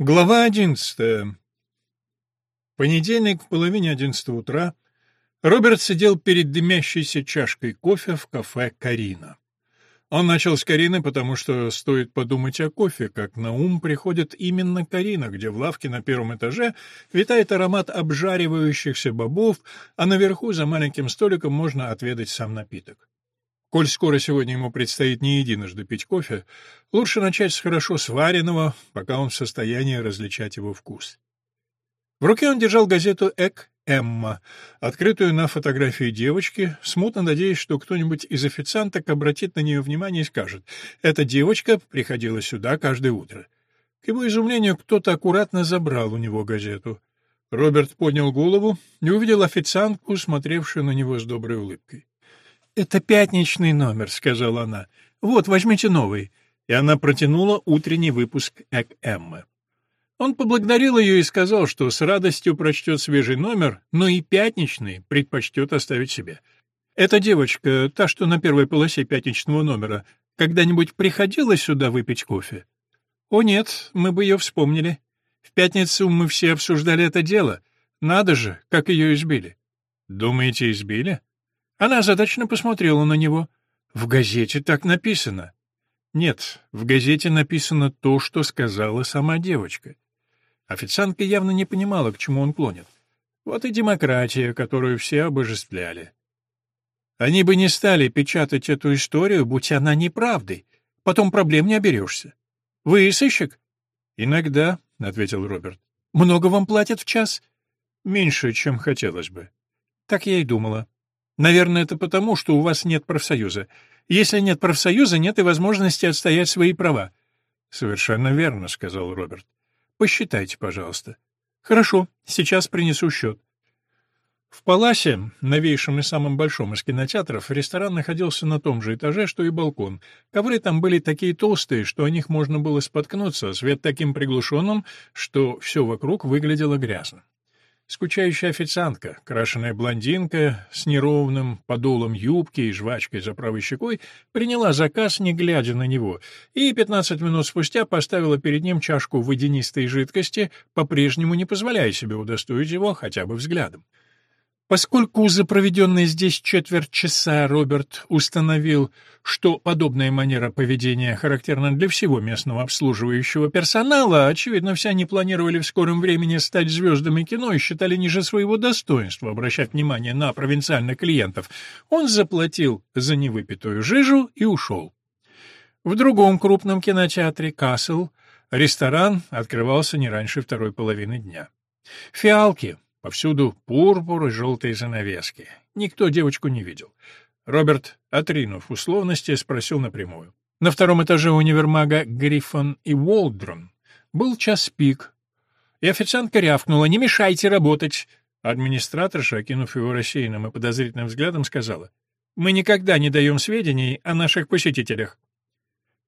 Глава одиннадцатая. Понедельник в половине одиннадцатого утра Роберт сидел перед дымящейся чашкой кофе в кафе «Карина». Он начал с Карины, потому что стоит подумать о кофе, как на ум приходит именно Карина, где в лавке на первом этаже витает аромат обжаривающихся бобов, а наверху за маленьким столиком можно отведать сам напиток. Коль скоро сегодня ему предстоит не единожды пить кофе, лучше начать с хорошо сваренного, пока он в состоянии различать его вкус. В руке он держал газету «Эк Эмма», открытую на фотографии девочки, смутно надеясь, что кто-нибудь из официанток обратит на нее внимание и скажет «Эта девочка приходила сюда каждое утро». К его изумлению, кто-то аккуратно забрал у него газету. Роберт поднял голову и увидел официантку, смотревшую на него с доброй улыбкой. «Это пятничный номер», — сказала она. «Вот, возьмите новый». И она протянула утренний выпуск Эк Эммы. Он поблагодарил ее и сказал, что с радостью прочтет свежий номер, но и пятничный предпочтет оставить себе. Эта девочка, та, что на первой полосе пятничного номера, когда-нибудь приходила сюда выпить кофе? О нет, мы бы ее вспомнили. В пятницу мы все обсуждали это дело. Надо же, как ее избили. Думаете, избили? Она озадаченно посмотрела на него. «В газете так написано». Нет, в газете написано то, что сказала сама девочка. Официантка явно не понимала, к чему он клонит. Вот и демократия, которую все обожествляли. Они бы не стали печатать эту историю, будь она неправдой. Потом проблем не оберешься. Вы сыщик? Иногда, — ответил Роберт. Много вам платят в час? Меньше, чем хотелось бы. Так я и думала. Наверное, это потому, что у вас нет профсоюза. Если нет профсоюза, нет и возможности отстоять свои права. Совершенно верно, сказал Роберт. Посчитайте, пожалуйста. Хорошо, сейчас принесу счет. В Паласе, новейшем и самом большом из кинотеатров, ресторан находился на том же этаже, что и балкон. Ковры там были такие толстые, что о них можно было споткнуться, а свет таким приглушенным, что все вокруг выглядело грязно. Скучающая официантка, крашеная блондинка с неровным подолом юбки и жвачкой за правой щекой, приняла заказ, не глядя на него, и 15 минут спустя поставила перед ним чашку водянистой жидкости, по-прежнему не позволяя себе удостоить его хотя бы взглядом. Поскольку за проведенные здесь четверть часа Роберт установил, что подобная манера поведения характерна для всего местного обслуживающего персонала, очевидно, все они планировали в скором времени стать звездами кино и считали ниже своего достоинства обращать внимание на провинциальных клиентов, он заплатил за невыпитую жижу и ушел. В другом крупном кинотеатре «Касл» ресторан открывался не раньше второй половины дня. «Фиалки» Повсюду пурпур и желтые занавески. Никто девочку не видел. Роберт, отринув условности, спросил напрямую. На втором этаже универмага «Гриффон и Уолдрон» был час пик, и официантка рявкнула «Не мешайте работать!» Администраторша, окинув его рассеянным и подозрительным взглядом, сказала «Мы никогда не даем сведений о наших посетителях».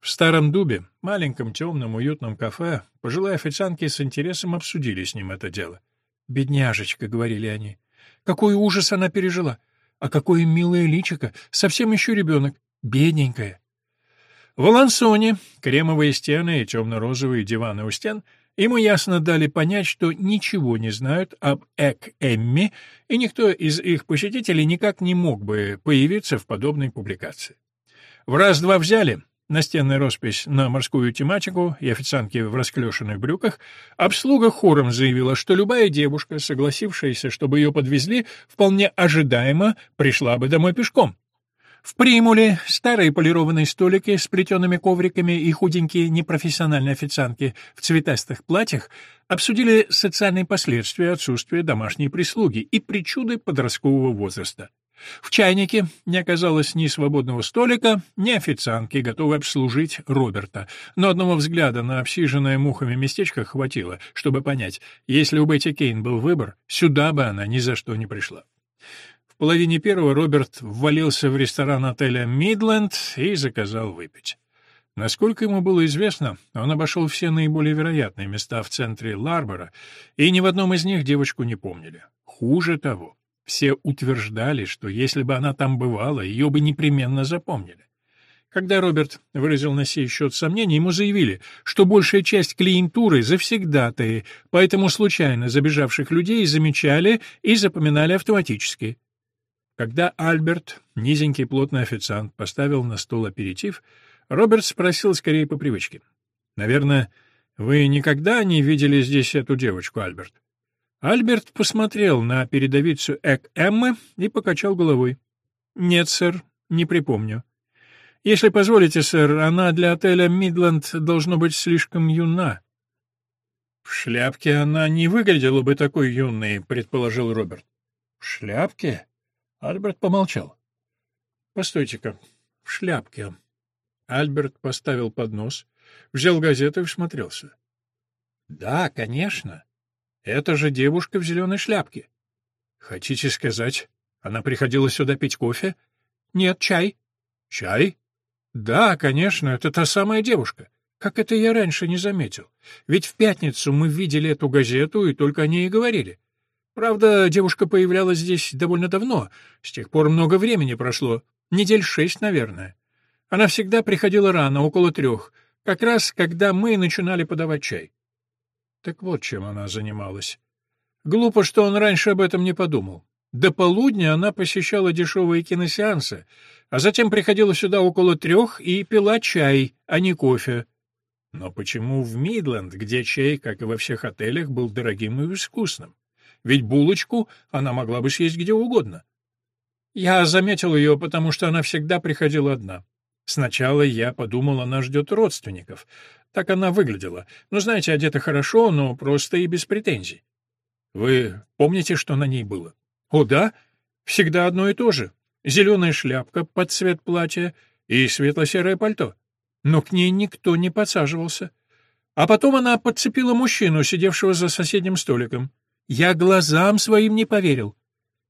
В старом дубе, маленьком темном уютном кафе, пожилые официантки с интересом обсудили с ним это дело. «Бедняжечка», — говорили они. «Какой ужас она пережила! А какое милое личико! Совсем еще ребенок! Бедненькая!» В Алансоне кремовые стены и темно-розовые диваны у стен ему ясно дали понять, что ничего не знают об Эк-Эмми, и никто из их посетителей никак не мог бы появиться в подобной публикации. В раз-два взяли, настенная роспись на морскую тематику и официантки в расклешенных брюках, обслуга хором заявила, что любая девушка, согласившаяся, чтобы ее подвезли, вполне ожидаемо пришла бы домой пешком. В примуле старые полированные столики с плетеными ковриками и худенькие непрофессиональные официантки в цветастых платьях обсудили социальные последствия отсутствия домашней прислуги и причуды подросткового возраста. В чайнике не оказалось ни свободного столика, ни официантки, готовой обслужить Роберта. Но одного взгляда на обсиженное мухами местечко хватило, чтобы понять, если у Бетти Кейн был выбор, сюда бы она ни за что не пришла. В половине первого Роберт ввалился в ресторан отеля «Мидленд» и заказал выпить. Насколько ему было известно, он обошел все наиболее вероятные места в центре Ларбора, и ни в одном из них девочку не помнили. Хуже того, все утверждали, что если бы она там бывала, ее бы непременно запомнили. Когда Роберт выразил на сей счет сомнения, ему заявили, что большая часть клиентуры завсегдатые, поэтому случайно забежавших людей замечали и запоминали автоматически. Когда Альберт, низенький плотный официант, поставил на стол аперитив, Роберт спросил скорее по привычке. «Наверное, вы никогда не видели здесь эту девочку, Альберт?» Альберт посмотрел на передовицу Эк Эммы и покачал головой. «Нет, сэр, не припомню». «Если позволите, сэр, она для отеля «Мидленд» должно быть слишком юна». «В шляпке она не выглядела бы такой юной», — предположил Роберт. «В шляпке?» Альберт помолчал. «Постойте-ка, в шляпке». Альберт поставил поднос, взял газету и всмотрелся. «Да, конечно. Это же девушка в зеленой шляпке». «Хотите сказать, она приходила сюда пить кофе?» «Нет, чай». «Чай?» «Да, конечно, это та самая девушка. Как это я раньше не заметил? Ведь в пятницу мы видели эту газету и только о ней и говорили. Правда, девушка появлялась здесь довольно давно, с тех пор много времени прошло, недель шесть, наверное. Она всегда приходила рано, около трех, как раз когда мы начинали подавать чай. Так вот чем она занималась. Глупо, что он раньше об этом не подумал. До полудня она посещала дешевые киносеансы, а затем приходила сюда около трех и пила чай, а не кофе. Но почему в Мидленд, где чай, как и во всех отелях, был дорогим и вкусным? ведь булочку она могла бы съесть где угодно. Я заметил ее, потому что она всегда приходила одна. Сначала я подумал, она ждет родственников. Так она выглядела. Ну, знаете, одета хорошо, но просто и без претензий. Вы помните, что на ней было? О, да, всегда одно и то же. Зеленая шляпка под цвет платья и светло-серое пальто. Но к ней никто не подсаживался. А потом она подцепила мужчину, сидевшего за соседним столиком. Я глазам своим не поверил.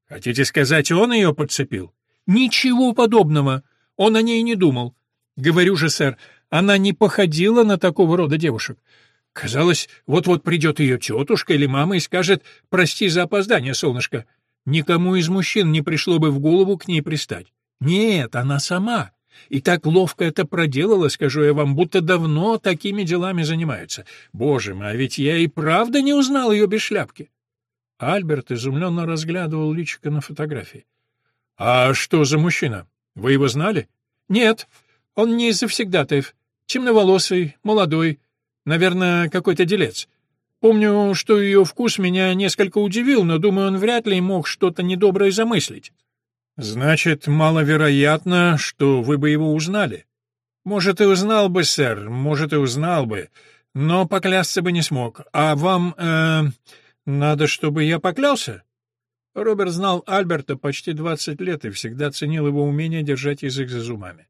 Хотите сказать, он ее подцепил? Ничего подобного. Он о ней не думал. Говорю же, сэр, она не походила на такого рода девушек. Казалось, вот-вот придет ее тетушка или мама и скажет «Прости за опоздание, солнышко». Никому из мужчин не пришло бы в голову к ней пристать. Нет, она сама. И так ловко это проделала, скажу я вам, будто давно такими делами занимается. Боже мой, а ведь я и правда не узнал ее без шляпки. Альберт изумленно разглядывал личико на фотографии. «А что за мужчина? Вы его знали?» «Нет, он не из завсегдатаев. Темноволосый, молодой. Наверное, какой-то делец. Помню, что ее вкус меня несколько удивил, но, думаю, он вряд ли мог что-то недоброе замыслить». «Значит, маловероятно, что вы бы его узнали». «Может, и узнал бы, сэр, может, и узнал бы, но поклясться бы не смог. А вам, э, надо, чтобы я поклялся? Роберт знал Альберта почти двадцать лет и всегда ценил его умение держать язык за зубами.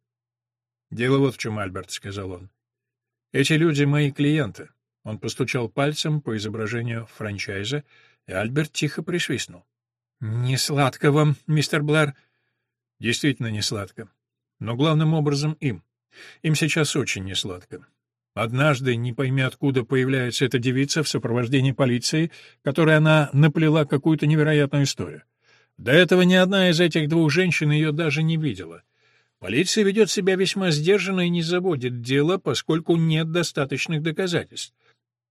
«Дело вот в чем, Альберт», — сказал он. «Эти люди — мои клиенты». Он постучал пальцем по изображению франчайза, и Альберт тихо присвистнул. «Не сладко вам, мистер Блэр». «Действительно не сладко. Но главным образом им. Им сейчас очень несладко. Однажды, не пойми откуда, появляется эта девица в сопровождении полиции, которой она наплела какую-то невероятную историю. До этого ни одна из этих двух женщин ее даже не видела. Полиция ведет себя весьма сдержанно и не заводит дело, поскольку нет достаточных доказательств.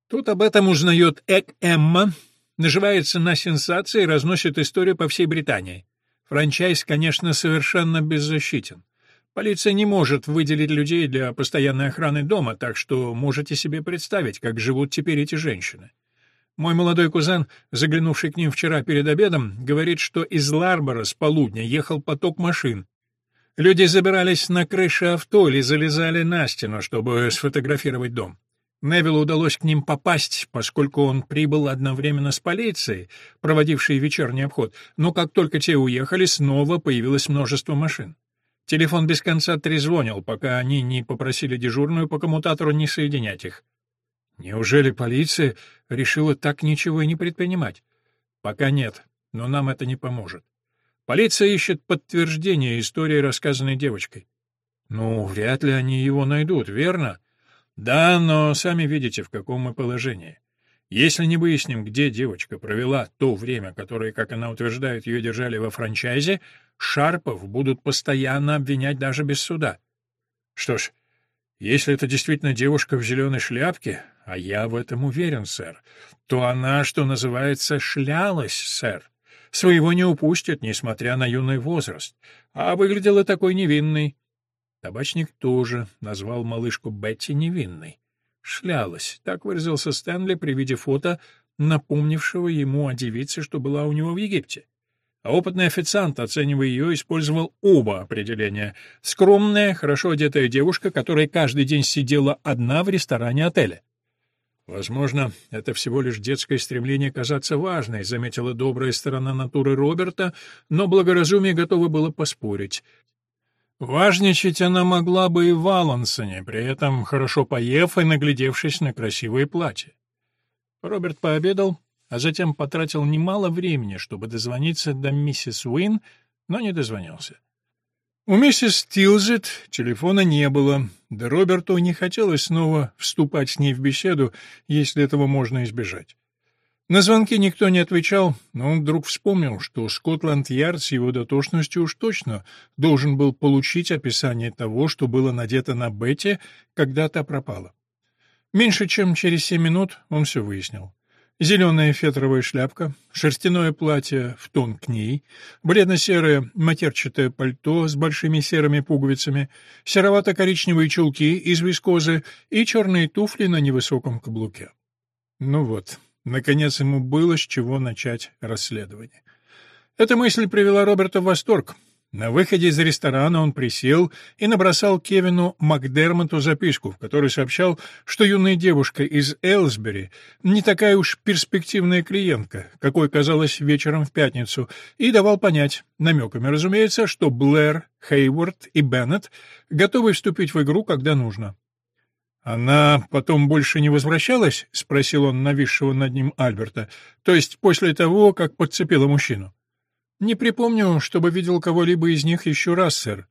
Тут об этом узнает Эк Эмма, наживается на сенсации и разносит историю по всей Британии. Франчайз, конечно, совершенно беззащитен. Полиция не может выделить людей для постоянной охраны дома, так что можете себе представить, как живут теперь эти женщины. Мой молодой кузен, заглянувший к ним вчера перед обедом, говорит, что из Ларбора с полудня ехал поток машин. Люди забирались на крыши авто или залезали на стену, чтобы сфотографировать дом. Невиллу удалось к ним попасть, поскольку он прибыл одновременно с полицией, проводившей вечерний обход, но как только те уехали, снова появилось множество машин. Телефон без конца трезвонил, пока они не попросили дежурную по коммутатору не соединять их. Неужели полиция решила так ничего и не предпринимать? Пока нет, но нам это не поможет. Полиция ищет подтверждение истории, рассказанной девочкой. Ну, вряд ли они его найдут, верно? Да, но сами видите, в каком мы положении. Если не выясним, где девочка провела то время, которое, как она утверждает, ее держали во франчайзе, Шарпов будут постоянно обвинять даже без суда. Что ж, если это действительно девушка в зеленой шляпке, а я в этом уверен, сэр, то она, что называется, шлялась, сэр. Своего не упустит, несмотря на юный возраст. А выглядела такой невинной. Табачник тоже назвал малышку Бетти невинной. Шлялась, так выразился Стэнли при виде фото, напомнившего ему о девице, что была у него в Египте. А опытный официант, оценивая ее, использовал оба определения. Скромная, хорошо одетая девушка, которая каждый день сидела одна в ресторане отеля. Возможно, это всего лишь детское стремление казаться важной, заметила добрая сторона натуры Роберта, но благоразумие готово было поспорить. Важничать она могла бы и в Алансоне, при этом хорошо поев и наглядевшись на красивые платья. Роберт пообедал, а затем потратил немало времени, чтобы дозвониться до миссис Уин, но не дозвонился. У миссис Тилзет телефона не было, да Роберту не хотелось снова вступать с ней в беседу, если этого можно избежать. На звонки никто не отвечал, но он вдруг вспомнил, что Скотланд-Ярд с его дотошностью уж точно должен был получить описание того, что было надето на Бетти, когда та пропала. Меньше чем через семь минут он все выяснил. Зеленая фетровая шляпка, шерстяное платье в тон к ней, бледно-серое матерчатое пальто с большими серыми пуговицами, серовато-коричневые чулки из вискозы и черные туфли на невысоком каблуке. Ну вот, наконец ему было с чего начать расследование. Эта мысль привела Роберта в восторг. На выходе из ресторана он присел и набросал Кевину Макдермоту записку, в которой сообщал, что юная девушка из Элсбери не такая уж перспективная клиентка, какой казалась вечером в пятницу, и давал понять, намеками, разумеется, что Блэр, Хейворд и Беннет готовы вступить в игру, когда нужно. «Она потом больше не возвращалась?» — спросил он нависшего над ним Альберта. «То есть после того, как подцепила мужчину?» Не припомню, чтобы видел кого-либо из них еще раз, сэр.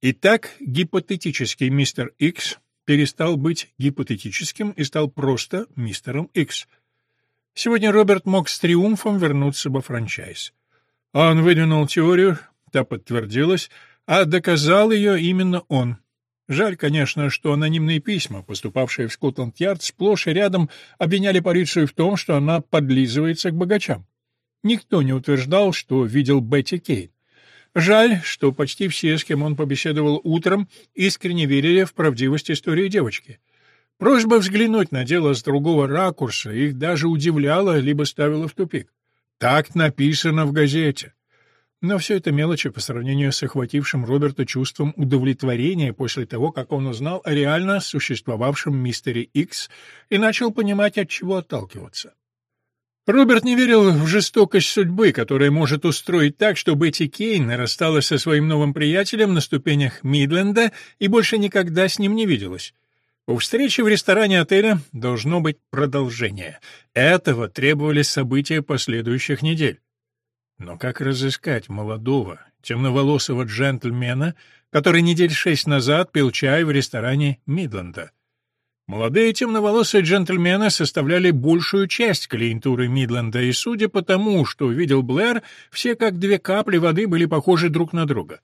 Итак, гипотетический мистер Икс перестал быть гипотетическим и стал просто мистером Икс. Сегодня Роберт мог с триумфом вернуться во франчайз. Он выдвинул теорию, та подтвердилась, а доказал ее именно он. Жаль, конечно, что анонимные письма, поступавшие в Скотланд-Ярд, сплошь и рядом обвиняли полицию в том, что она подлизывается к богачам. Никто не утверждал, что видел Бетти Кейн. Жаль, что почти все, с кем он побеседовал утром, искренне верили в правдивость истории девочки. Просьба взглянуть на дело с другого ракурса их даже удивляла, либо ставила в тупик. Так написано в газете. Но все это мелочи по сравнению с охватившим Роберта чувством удовлетворения после того, как он узнал о реально существовавшем мистере Икс и начал понимать, от чего отталкиваться. Роберт не верил в жестокость судьбы, которая может устроить так, что Бетти Кейн рассталась со своим новым приятелем на ступенях Мидленда и больше никогда с ним не виделась. У встречи в ресторане отеля должно быть продолжение. Этого требовали события последующих недель. Но как разыскать молодого, темноволосого джентльмена, который недель шесть назад пил чай в ресторане Мидленда? Молодые темноволосые джентльмены составляли большую часть клиентуры Мидленда, и судя по тому, что увидел Блэр, все как две капли воды были похожи друг на друга.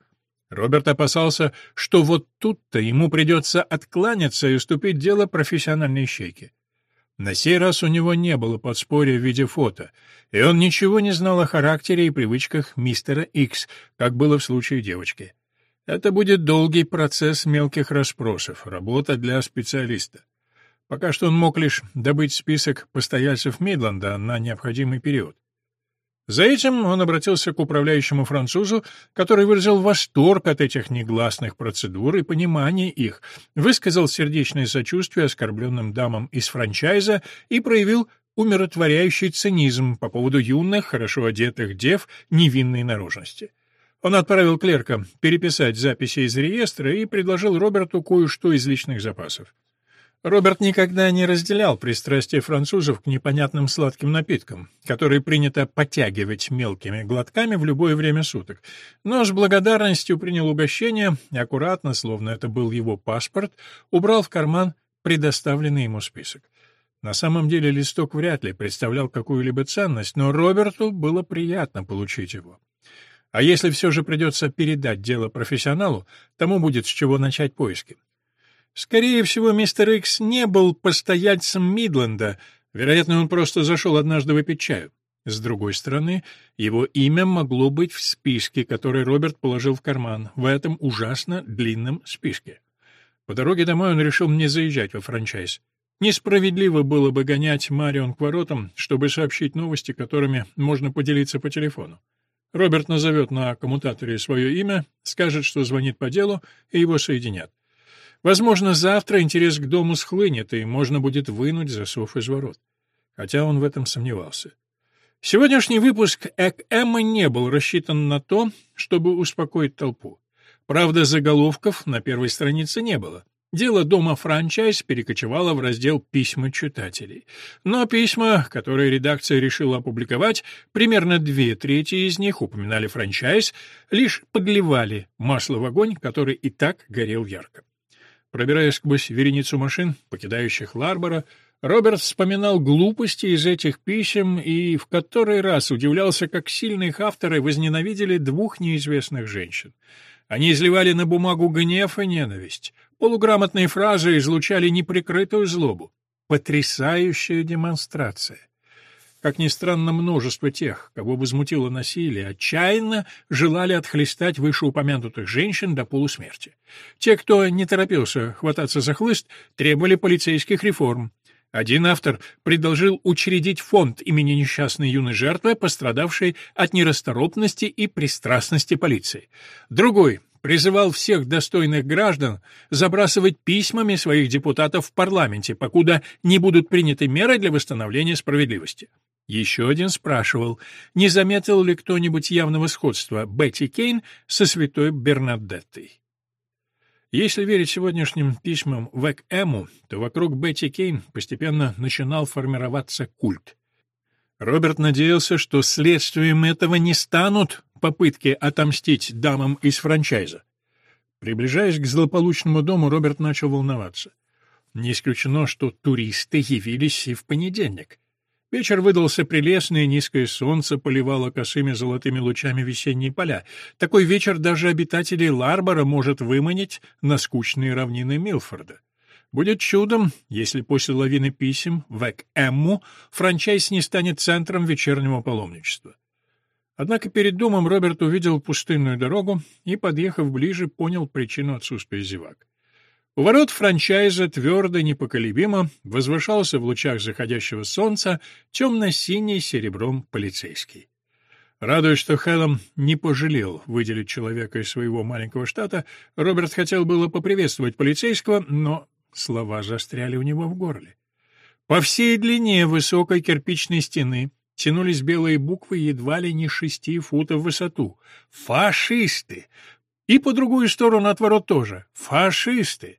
Роберт опасался, что вот тут-то ему придется откланяться и уступить дело профессиональной щейке. На сей раз у него не было подспорья в виде фото, и он ничего не знал о характере и привычках мистера Икс, как было в случае девочки. Это будет долгий процесс мелких расспросов, работа для специалиста. Пока что он мог лишь добыть список постояльцев Мидленда на необходимый период. За этим он обратился к управляющему французу, который выразил восторг от этих негласных процедур и понимание их, высказал сердечное сочувствие оскорбленным дамам из франчайза и проявил умиротворяющий цинизм по поводу юных, хорошо одетых дев невинной наружности. Он отправил клерка переписать записи из реестра и предложил Роберту кое-что из личных запасов. Роберт никогда не разделял пристрастие французов к непонятным сладким напиткам, которые принято подтягивать мелкими глотками в любое время суток, но с благодарностью принял угощение и аккуратно, словно это был его паспорт, убрал в карман предоставленный ему список. На самом деле листок вряд ли представлял какую-либо ценность, но Роберту было приятно получить его. А если все же придется передать дело профессионалу, тому будет с чего начать поиски. Скорее всего, мистер Икс не был постояльцем Мидленда, вероятно, он просто зашел однажды выпить чаю. С другой стороны, его имя могло быть в списке, который Роберт положил в карман, в этом ужасно длинном списке. По дороге домой он решил не заезжать во франчайз. Несправедливо было бы гонять Марион к воротам, чтобы сообщить новости, которыми можно поделиться по телефону. Роберт назовет на коммутаторе свое имя, скажет, что звонит по делу, и его соединят. Возможно, завтра интерес к дому схлынет, и можно будет вынуть засов из ворот. Хотя он в этом сомневался. Сегодняшний выпуск Эк Эммы не был рассчитан на то, чтобы успокоить толпу. Правда, заголовков на первой странице не было. Дело дома франчайз перекочевало в раздел «Письма читателей». Но письма, которые редакция решила опубликовать, примерно две трети из них упоминали франчайз, лишь подливали масло в огонь, который и так горел ярко. Пробираясь сквозь вереницу машин, покидающих Ларбора, Роберт вспоминал глупости из этих писем и в который раз удивлялся, как сильно их авторы возненавидели двух неизвестных женщин. Они изливали на бумагу гнев и ненависть. Полуграмотные фразы излучали неприкрытую злобу. Потрясающая демонстрация. Как ни странно, множество тех, кого возмутило насилие, отчаянно желали отхлестать вышеупомянутых женщин до полусмерти. Те, кто не торопился хвататься за хлыст, требовали полицейских реформ. Один автор предложил учредить фонд имени несчастной юной жертвы, пострадавшей от нерасторопности и пристрастности полиции. Другой призывал всех достойных граждан забрасывать письмами своих депутатов в парламенте, покуда не будут приняты меры для восстановления справедливости. Еще один спрашивал, не заметил ли кто-нибудь явного сходства Бетти Кейн со святой Бернадеттой. Если верить сегодняшним письмам в Эк-Эму, то вокруг Бетти Кейн постепенно начинал формироваться культ. Роберт надеялся, что следствием этого не станут попытки отомстить дамам из франчайза. Приближаясь к злополучному дому, Роберт начал волноваться. Не исключено, что туристы явились и в понедельник. Вечер выдался прелестный, низкое солнце поливало косыми золотыми лучами весенние поля. Такой вечер даже обитателей Ларбора может выманить на скучные равнины Милфорда. Будет чудом, если после лавины писем в Эк-Эмму франчайз не станет центром вечернего паломничества. Однако перед домом Роберт увидел пустынную дорогу и, подъехав ближе, понял причину отсутствия зевак. У ворот франчайза твердо, непоколебимо возвышался в лучах заходящего солнца темно-синий серебром полицейский. Радуясь, что Хеллом не пожалел выделить человека из своего маленького штата, Роберт хотел было поприветствовать полицейского, но слова застряли у него в горле. По всей длине высокой кирпичной стены тянулись белые буквы едва ли не шести футов в высоту. «Фашисты!» И по другую сторону от ворот тоже. «Фашисты!»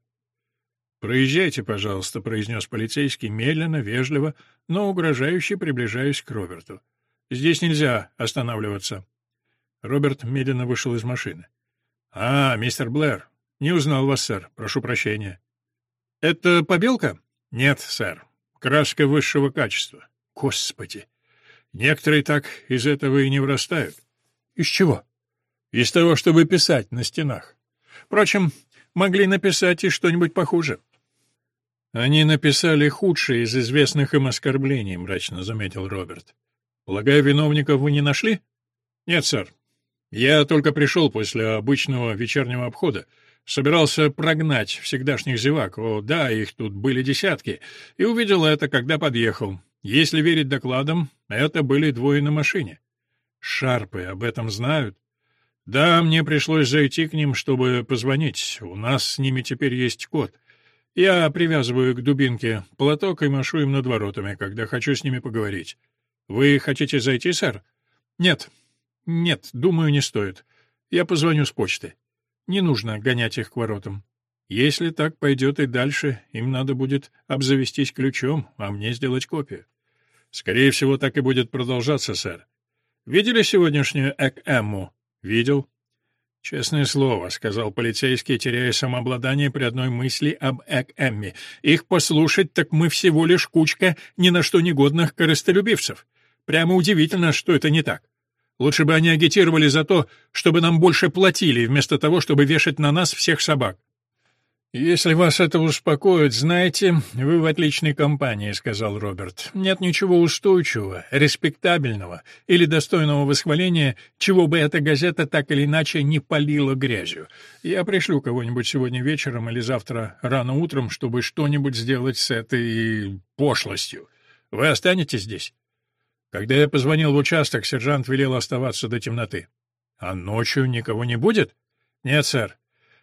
«Проезжайте, пожалуйста», — произнес полицейский медленно, вежливо, но угрожающе приближаясь к Роберту. «Здесь нельзя останавливаться». Роберт медленно вышел из машины. «А, мистер Блэр, не узнал вас, сэр. Прошу прощения». «Это побелка?» «Нет, сэр. Краска высшего качества». «Господи! Некоторые так из этого и не вырастают». «Из чего?» «Из того, чтобы писать на стенах. Впрочем, могли написать и что-нибудь похуже». «Они написали худшее из известных им оскорблений», — мрачно заметил Роберт. «Полагаю, виновников вы не нашли?» «Нет, сэр. Я только пришел после обычного вечернего обхода. Собирался прогнать всегдашних зевак, о, да, их тут были десятки, и увидел это, когда подъехал. Если верить докладам, это были двое на машине. Шарпы об этом знают?» «Да, мне пришлось зайти к ним, чтобы позвонить. У нас с ними теперь есть код». Я привязываю к дубинке платок и машу им над воротами, когда хочу с ними поговорить. Вы хотите зайти, сэр? Нет. Нет, думаю, не стоит. Я позвоню с почты. Не нужно гонять их к воротам. Если так пойдет и дальше, им надо будет обзавестись ключом, а мне сделать копию. Скорее всего, так и будет продолжаться, сэр. Видели сегодняшнюю Эк-Эмму? Видел. «Честное слово», — сказал полицейский, теряя самообладание при одной мысли об Эк-Эмми. «Их послушать, так мы всего лишь кучка ни на что негодных корыстолюбивцев. Прямо удивительно, что это не так. Лучше бы они агитировали за то, чтобы нам больше платили, вместо того, чтобы вешать на нас всех собак. «Если вас это успокоит, знаете, вы в отличной компании», — сказал Роберт. «Нет ничего устойчивого, респектабельного или достойного восхваления, чего бы эта газета так или иначе не полила грязью. Я пришлю кого-нибудь сегодня вечером или завтра рано утром, чтобы что-нибудь сделать с этой пошлостью. Вы останетесь здесь?» Когда я позвонил в участок, сержант велел оставаться до темноты. «А ночью никого не будет?» «Нет, сэр.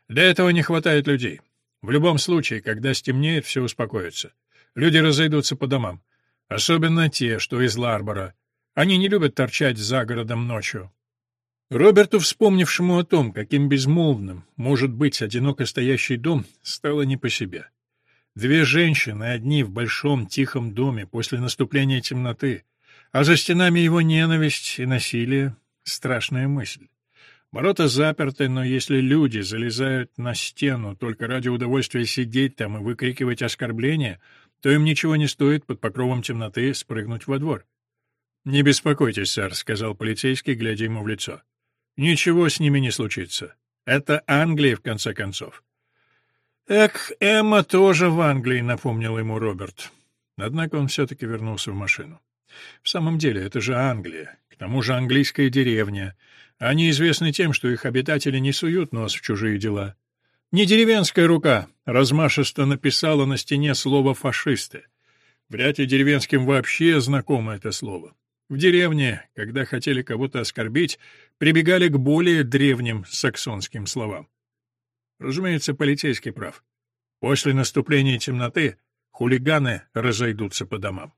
Для этого не хватает людей. В любом случае, когда стемнеет, все успокоится. Люди разойдутся по домам. Особенно те, что из Ларбора. Они не любят торчать за городом ночью. Роберту, вспомнившему о том, каким безмолвным может быть одиноко стоящий дом, стало не по себе. Две женщины, одни в большом тихом доме после наступления темноты, а за стенами его ненависть и насилие — страшная мысль. Ворота заперты, но если люди залезают на стену только ради удовольствия сидеть там и выкрикивать оскорбления, то им ничего не стоит под покровом темноты спрыгнуть во двор. «Не беспокойтесь, сэр», — сказал полицейский, глядя ему в лицо. «Ничего с ними не случится. Это Англия, в конце концов». «Эк, Эмма тоже в Англии», — напомнил ему Роберт. Однако он все-таки вернулся в машину. «В самом деле, это же Англия, к тому же английская деревня». Они известны тем, что их обитатели не суют нос в чужие дела. Не деревенская рука размашисто написала на стене слово «фашисты». Вряд ли деревенским вообще знакомо это слово. В деревне, когда хотели кого-то оскорбить, прибегали к более древним саксонским словам. Разумеется, полицейский прав. После наступления темноты хулиганы разойдутся по домам.